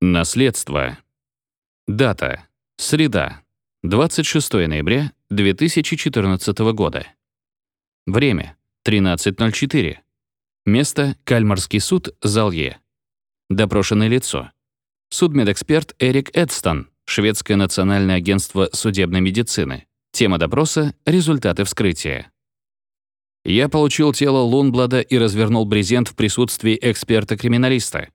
Наследство. Дата. Среда. 26 ноября 2014 года. Время. 13.04. Место. Кальмарский суд, зал Е. Допрошенное лицо. Судмедэксперт Эрик Эдстон, Шведское национальное агентство судебной медицины. Тема допроса — результаты вскрытия. Я получил тело Лунблада и развернул брезент в присутствии эксперта-криминалиста.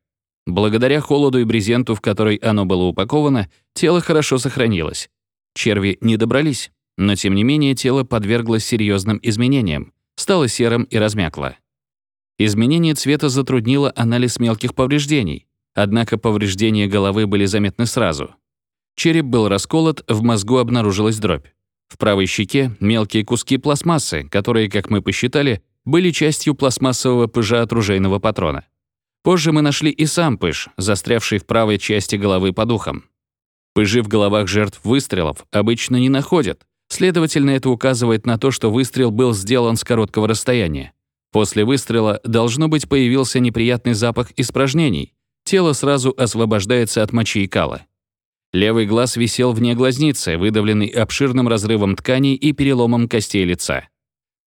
Благодаря холоду и брезенту, в который оно было упаковано, тело хорошо сохранилось. Черви не добрались, но тем не менее тело подверглось серьезным изменениям, стало серым и размякло. Изменение цвета затруднило анализ мелких повреждений, однако повреждения головы были заметны сразу. Череп был расколот, в мозгу обнаружилась дробь. В правой щеке мелкие куски пластмассы, которые, как мы посчитали, были частью пластмассового пыжа от ружейного патрона. Позже мы нашли и сам пыж, застрявший в правой части головы под ухом. Пыжи в головах жертв выстрелов обычно не находят, следовательно, это указывает на то, что выстрел был сделан с короткого расстояния. После выстрела, должно быть, появился неприятный запах испражнений. Тело сразу освобождается от мочи и кала. Левый глаз висел вне глазницы, выдавленный обширным разрывом тканей и переломом костей лица.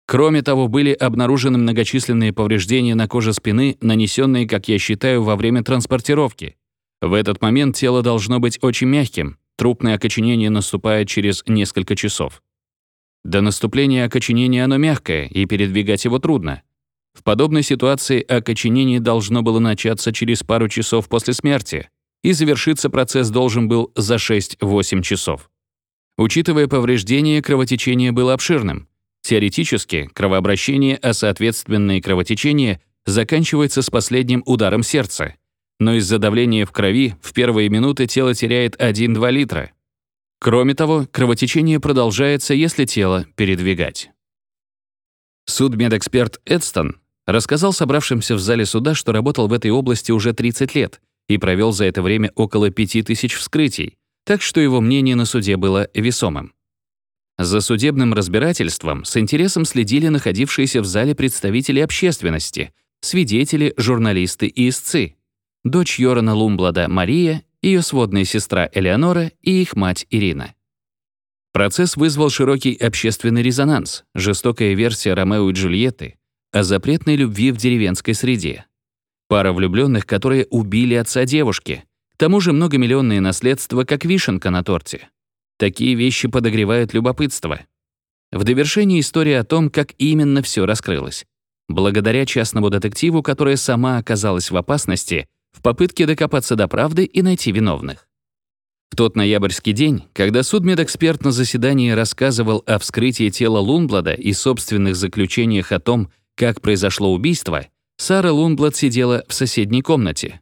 Кроме того, были обнаружены многочисленные повреждения на коже спины, нанесенные, как я считаю, во время транспортировки. В этот момент тело должно быть очень мягким. Трупное окоченение наступает через несколько часов. До наступления окоченения оно мягкое, и передвигать его трудно. В подобной ситуации окоченение должно было начаться через пару часов после смерти, и завершиться процесс должен был за 6-8 часов. Учитывая повреждения, кровотечение было обширным. Теоретически, кровообращение, а соответственно и кровотечение, заканчивается с последним ударом сердца. Но из-за давления в крови в первые минуты тело теряет 1-2 литра. Кроме того, кровотечение продолжается, если тело передвигать. Судмедэксперт Эдстон рассказал собравшимся в зале суда, что работал в этой области уже 30 лет и провел за это время около 5000 вскрытий, так что его мнение на суде было весомым. За судебным разбирательством с интересом следили находившиеся в зале представители общественности, свидетели, журналисты и истцы. Дочь Йорана Лумблада Мария, ее сводная сестра Элеонора и их мать Ирина. Процесс вызвал широкий общественный резонанс, жестокая версия Ромео и Джульетты о запретной любви в деревенской среде. Пара влюбленных, которые убили отца девушки. К тому же многомиллионное наследство, как вишенка на торте. Такие вещи подогревают любопытство. В довершении история о том, как именно все раскрылось. Благодаря частному детективу, которая сама оказалась в опасности, в попытке докопаться до правды и найти виновных. В тот ноябрьский день, когда судмедэксперт на заседании рассказывал о вскрытии тела Лунблада и собственных заключениях о том, как произошло убийство, Сара Лунблад сидела в соседней комнате.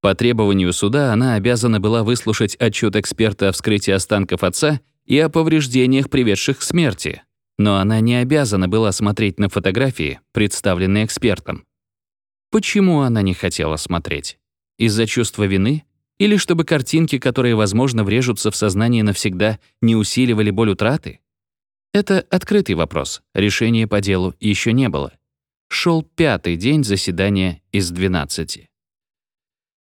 По требованию суда она обязана была выслушать отчет эксперта о вскрытии останков отца и о повреждениях, приведших к смерти. Но она не обязана была смотреть на фотографии, представленные экспертом. Почему она не хотела смотреть? Из-за чувства вины? Или чтобы картинки, которые, возможно, врежутся в сознание навсегда, не усиливали боль утраты? Это открытый вопрос, решения по делу еще не было. Шел пятый день заседания из 12.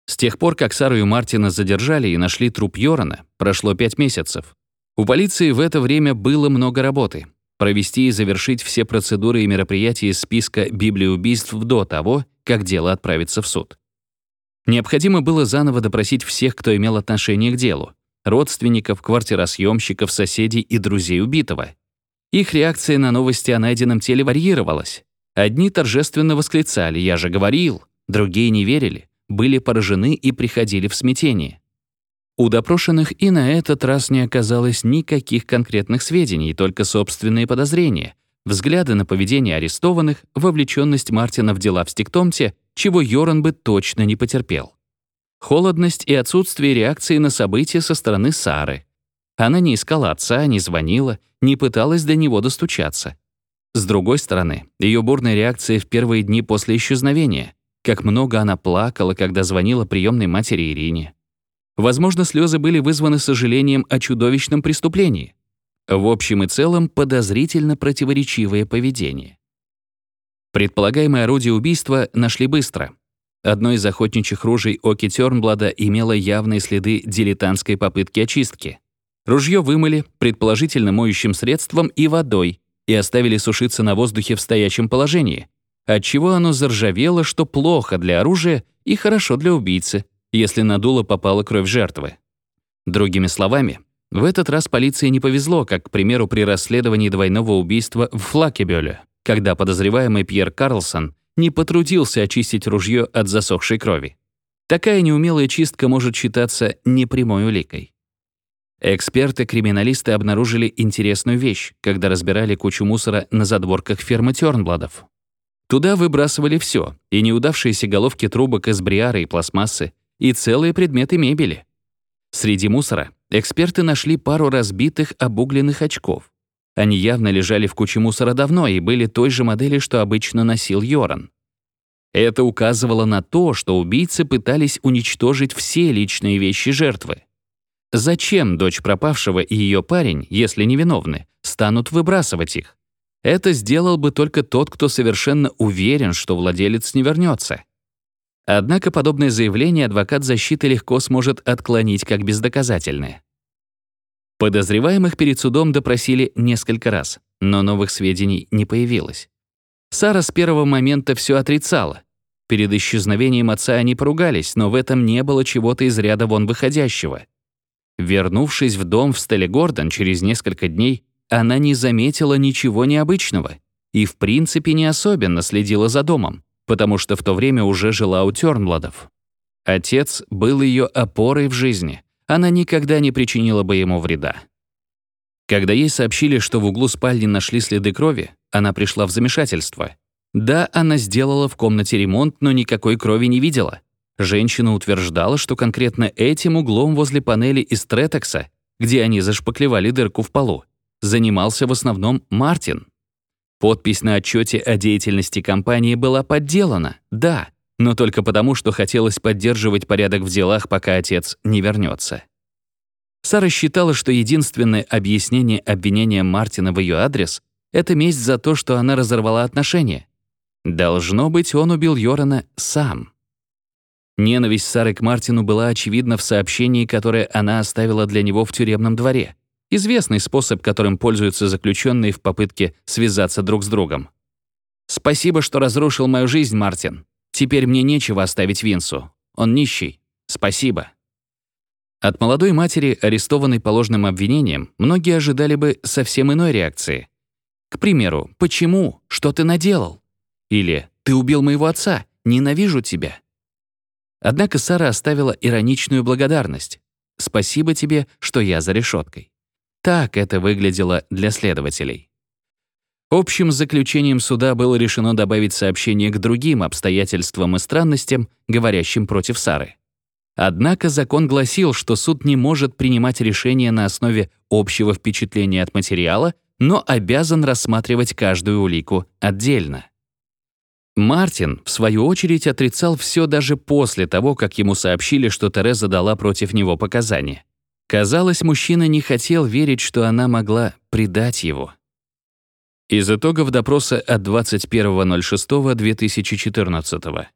С тех пор, как Сару и Мартина задержали и нашли труп Йорана, прошло пять месяцев. У полиции в это время было много работы. Провести и завершить все процедуры и мероприятия из списка Библии убийств до того, как дело отправится в суд. Необходимо было заново допросить всех, кто имел отношение к делу. Родственников, квартиросъемщиков, соседей и друзей убитого. Их реакция на новости о найденном теле варьировалась. Одни торжественно восклицали «Я же говорил», другие не верили были поражены и приходили в смятение. У допрошенных и на этот раз не оказалось никаких конкретных сведений, только собственные подозрения, взгляды на поведение арестованных, вовлеченность Мартина в дела в Стиктомте, чего Йоран бы точно не потерпел. Холодность и отсутствие реакции на события со стороны Сары. Она не искала отца, не звонила, не пыталась до него достучаться. С другой стороны, ее бурная реакция в первые дни после исчезновения, как много она плакала, когда звонила приемной матери Ирине. Возможно, слезы были вызваны сожалением о чудовищном преступлении. В общем и целом, подозрительно противоречивое поведение. Предполагаемое орудие убийства нашли быстро. Одно из охотничьих ружей Оки Тёрнблада имело явные следы дилетантской попытки очистки. Ружье вымыли, предположительно моющим средством и водой, и оставили сушиться на воздухе в стоячем положении, отчего оно заржавело, что плохо для оружия и хорошо для убийцы, если на дуло попала кровь жертвы. Другими словами, в этот раз полиции не повезло, как, к примеру, при расследовании двойного убийства в Флакебёле, когда подозреваемый Пьер Карлсон не потрудился очистить ружье от засохшей крови. Такая неумелая чистка может считаться непрямой уликой. Эксперты-криминалисты обнаружили интересную вещь, когда разбирали кучу мусора на задворках фермы Тёрнбладов. Туда выбрасывали все, и неудавшиеся головки трубок из бриара и пластмассы, и целые предметы мебели. Среди мусора эксперты нашли пару разбитых обугленных очков. Они явно лежали в куче мусора давно и были той же модели, что обычно носил Йоран. Это указывало на то, что убийцы пытались уничтожить все личные вещи жертвы. Зачем дочь пропавшего и ее парень, если невиновны, станут выбрасывать их? Это сделал бы только тот, кто совершенно уверен, что владелец не вернется. Однако подобное заявление адвокат защиты легко сможет отклонить как бездоказательное. Подозреваемых перед судом допросили несколько раз, но новых сведений не появилось. Сара с первого момента все отрицала. Перед исчезновением отца они поругались, но в этом не было чего-то из ряда вон выходящего. Вернувшись в дом в Стелле Гордон через несколько дней, она не заметила ничего необычного и в принципе не особенно следила за домом, потому что в то время уже жила у Тёрнбладов. Отец был ее опорой в жизни, она никогда не причинила бы ему вреда. Когда ей сообщили, что в углу спальни нашли следы крови, она пришла в замешательство. Да, она сделала в комнате ремонт, но никакой крови не видела. Женщина утверждала, что конкретно этим углом возле панели из третекса, где они зашпаклевали дырку в полу, занимался в основном Мартин. Подпись на отчете о деятельности компании была подделана, да, но только потому, что хотелось поддерживать порядок в делах, пока отец не вернется. Сара считала, что единственное объяснение обвинения Мартина в ее адрес — это месть за то, что она разорвала отношения. Должно быть, он убил Йорана сам. Ненависть Сары к Мартину была очевидна в сообщении, которое она оставила для него в тюремном дворе. Известный способ, которым пользуются заключенные в попытке связаться друг с другом. «Спасибо, что разрушил мою жизнь, Мартин. Теперь мне нечего оставить Винсу. Он нищий. Спасибо». От молодой матери, арестованной по ложным обвинениям, многие ожидали бы совсем иной реакции. К примеру, «Почему? Что ты наделал?» Или «Ты убил моего отца. Ненавижу тебя». Однако Сара оставила ироничную благодарность. «Спасибо тебе, что я за решеткой». Так это выглядело для следователей. Общим заключением суда было решено добавить сообщение к другим обстоятельствам и странностям, говорящим против Сары. Однако закон гласил, что суд не может принимать решения на основе общего впечатления от материала, но обязан рассматривать каждую улику отдельно. Мартин, в свою очередь, отрицал все даже после того, как ему сообщили, что Тереза дала против него показания. Казалось, мужчина не хотел верить, что она могла предать его. Из итогов допроса от 21.06.2014.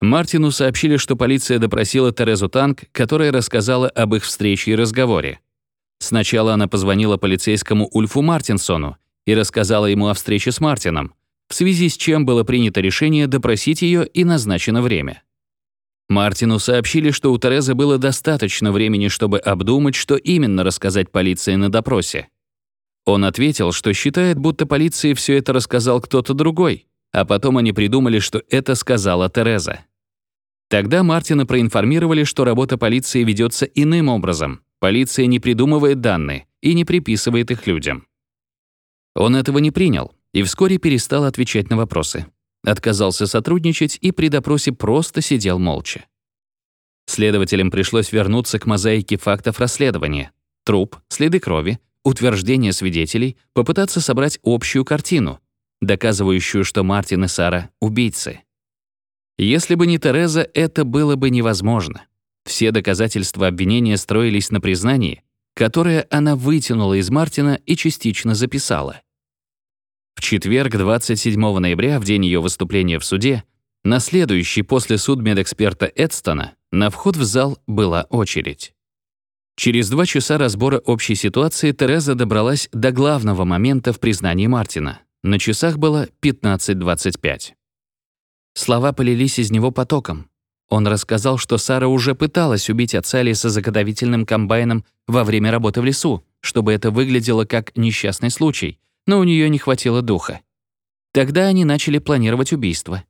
Мартину сообщили, что полиция допросила Терезу Танк, которая рассказала об их встрече и разговоре. Сначала она позвонила полицейскому Ульфу Мартинсону и рассказала ему о встрече с Мартином, в связи с чем было принято решение допросить ее и назначено время. Мартину сообщили, что у Терезы было достаточно времени, чтобы обдумать, что именно рассказать полиции на допросе. Он ответил, что считает, будто полиции все это рассказал кто-то другой, а потом они придумали, что это сказала Тереза. Тогда Мартина проинформировали, что работа полиции ведется иным образом. Полиция не придумывает данные и не приписывает их людям. Он этого не принял, и вскоре перестал отвечать на вопросы. Отказался сотрудничать и при допросе просто сидел молча. Следователям пришлось вернуться к мозаике фактов расследования. Труп, следы крови, утверждения свидетелей, попытаться собрать общую картину, доказывающую, что Мартин и Сара — убийцы. Если бы не Тереза, это было бы невозможно. Все доказательства обвинения строились на признании, которое она вытянула из Мартина и частично записала. В четверг, 27 ноября, в день ее выступления в суде, на следующий после судмедэксперта Эдстона, на вход в зал была очередь. Через два часа разбора общей ситуации Тереза добралась до главного момента в признании Мартина. На часах было 15.25. Слова полились из него потоком. Он рассказал, что Сара уже пыталась убить отца Лиса заготовительным комбайном во время работы в лесу, чтобы это выглядело как несчастный случай, но у нее не хватило духа. Тогда они начали планировать убийство.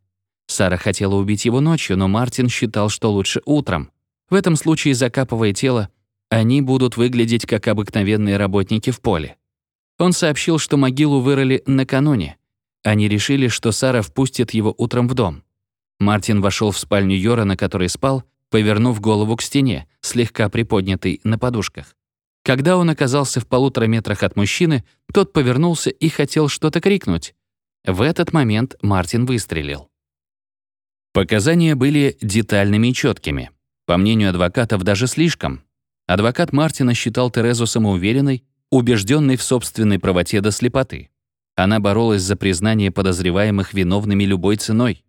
Сара хотела убить его ночью, но Мартин считал, что лучше утром. В этом случае, закапывая тело, они будут выглядеть как обыкновенные работники в поле. Он сообщил, что могилу вырыли накануне. Они решили, что Сара впустит его утром в дом. Мартин вошел в спальню Йора, на которой спал, повернув голову к стене, слегка приподнятой на подушках. Когда он оказался в полутора метрах от мужчины, тот повернулся и хотел что-то крикнуть. В этот момент Мартин выстрелил. Показания были детальными и четкими. По мнению адвокатов, даже слишком. Адвокат Мартина считал Терезу самоуверенной, убежденной в собственной правоте до слепоты. Она боролась за признание подозреваемых виновными любой ценой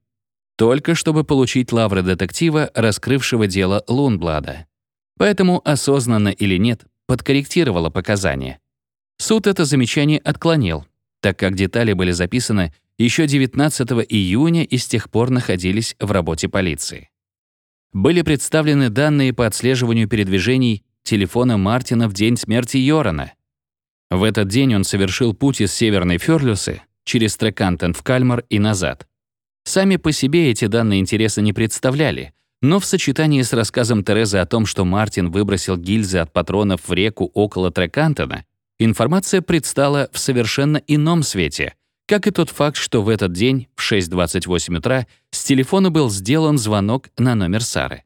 только чтобы получить лавры детектива, раскрывшего дело Лунблада. Поэтому, осознанно или нет, подкорректировала показания. Суд это замечание отклонил, так как детали были записаны еще 19 июня и с тех пор находились в работе полиции. Были представлены данные по отслеживанию передвижений телефона Мартина в день смерти Йорана. В этот день он совершил путь из Северной Фёрлюсы через Трекантен в Кальмар и назад. Сами по себе эти данные интереса не представляли, но в сочетании с рассказом Терезы о том, что Мартин выбросил гильзы от патронов в реку около Трекантона, информация предстала в совершенно ином свете, как и тот факт, что в этот день в 6.28 утра с телефона был сделан звонок на номер Сары.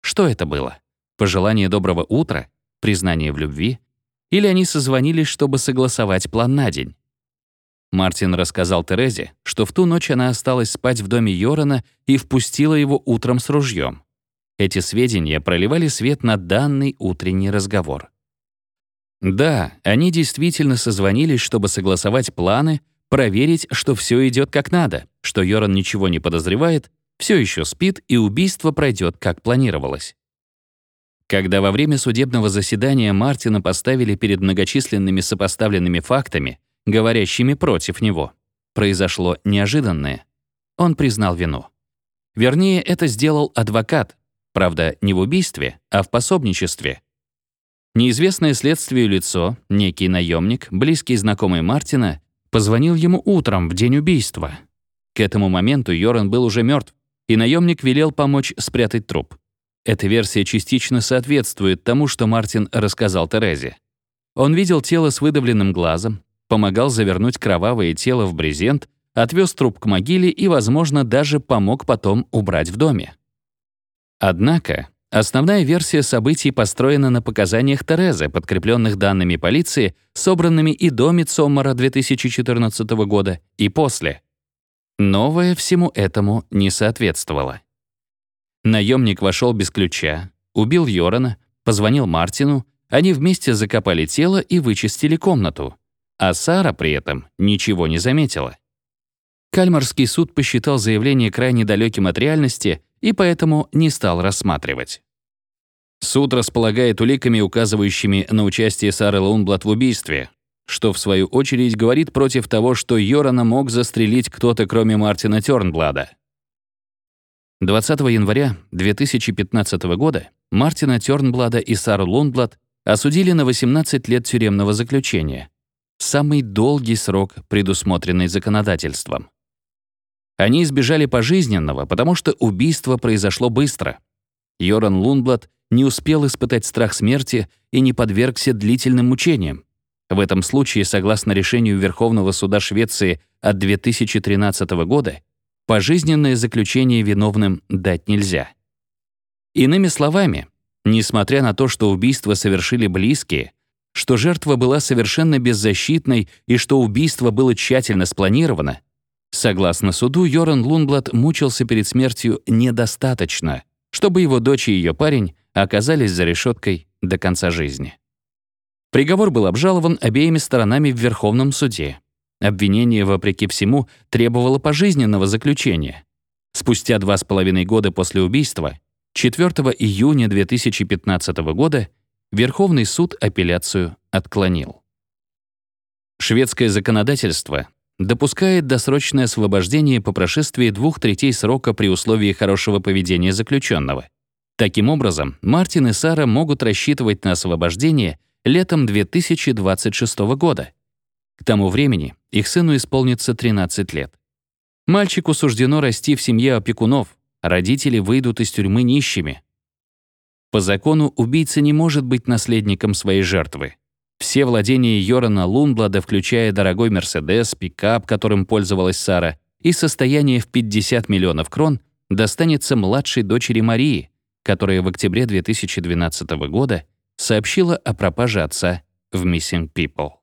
Что это было? Пожелание доброго утра? Признание в любви? Или они созвонились, чтобы согласовать план на день? Мартин рассказал Терезе, что в ту ночь она осталась спать в доме Йорана и впустила его утром с ружьем. Эти сведения проливали свет на данный утренний разговор. Да, они действительно созвонились, чтобы согласовать планы, проверить, что все идет как надо, что Йоран ничего не подозревает, все еще спит и убийство пройдет как планировалось. Когда во время судебного заседания Мартина поставили перед многочисленными сопоставленными фактами, говорящими против него. Произошло неожиданное. Он признал вину. Вернее, это сделал адвокат, правда, не в убийстве, а в пособничестве. Неизвестное следствию лицо, некий наемник, близкий знакомый Мартина, позвонил ему утром в день убийства. К этому моменту Йоран был уже мертв, и наемник велел помочь спрятать труп. Эта версия частично соответствует тому, что Мартин рассказал Терезе. Он видел тело с выдавленным глазом, помогал завернуть кровавое тело в брезент, отвез труп к могиле и, возможно, даже помог потом убрать в доме. Однако, основная версия событий построена на показаниях Терезы, подкрепленных данными полиции, собранными и до Мидсоммара 2014 года, и после. Новое всему этому не соответствовало. Наемник вошел без ключа, убил Йорана, позвонил Мартину, они вместе закопали тело и вычистили комнату а Сара при этом ничего не заметила. Кальмарский суд посчитал заявление крайне далеким от реальности и поэтому не стал рассматривать. Суд располагает уликами, указывающими на участие Сары Лунблат в убийстве, что в свою очередь говорит против того, что Йорана мог застрелить кто-то, кроме Мартина Тёрнблада. 20 января 2015 года Мартина Тёрнблада и Сару Лунблад осудили на 18 лет тюремного заключения, самый долгий срок, предусмотренный законодательством. Они избежали пожизненного, потому что убийство произошло быстро. Йоран Лунблад не успел испытать страх смерти и не подвергся длительным мучениям. В этом случае, согласно решению Верховного суда Швеции от 2013 года, пожизненное заключение виновным дать нельзя. Иными словами, несмотря на то, что убийство совершили близкие, что жертва была совершенно беззащитной и что убийство было тщательно спланировано, согласно суду, Йоран Лунблад мучился перед смертью недостаточно, чтобы его дочь и ее парень оказались за решеткой до конца жизни. Приговор был обжалован обеими сторонами в Верховном суде. Обвинение, вопреки всему, требовало пожизненного заключения. Спустя два с половиной года после убийства, 4 июня 2015 года, Верховный суд апелляцию отклонил. Шведское законодательство допускает досрочное освобождение по прошествии двух третей срока при условии хорошего поведения заключенного. Таким образом, Мартин и Сара могут рассчитывать на освобождение летом 2026 года. К тому времени их сыну исполнится 13 лет. Мальчику суждено расти в семье опекунов, родители выйдут из тюрьмы нищими. По закону убийца не может быть наследником своей жертвы. Все владения Йорана Лунблада, включая дорогой Мерседес, пикап, которым пользовалась Сара, и состояние в 50 миллионов крон, достанется младшей дочери Марии, которая в октябре 2012 года сообщила о пропаже отца в Missing People.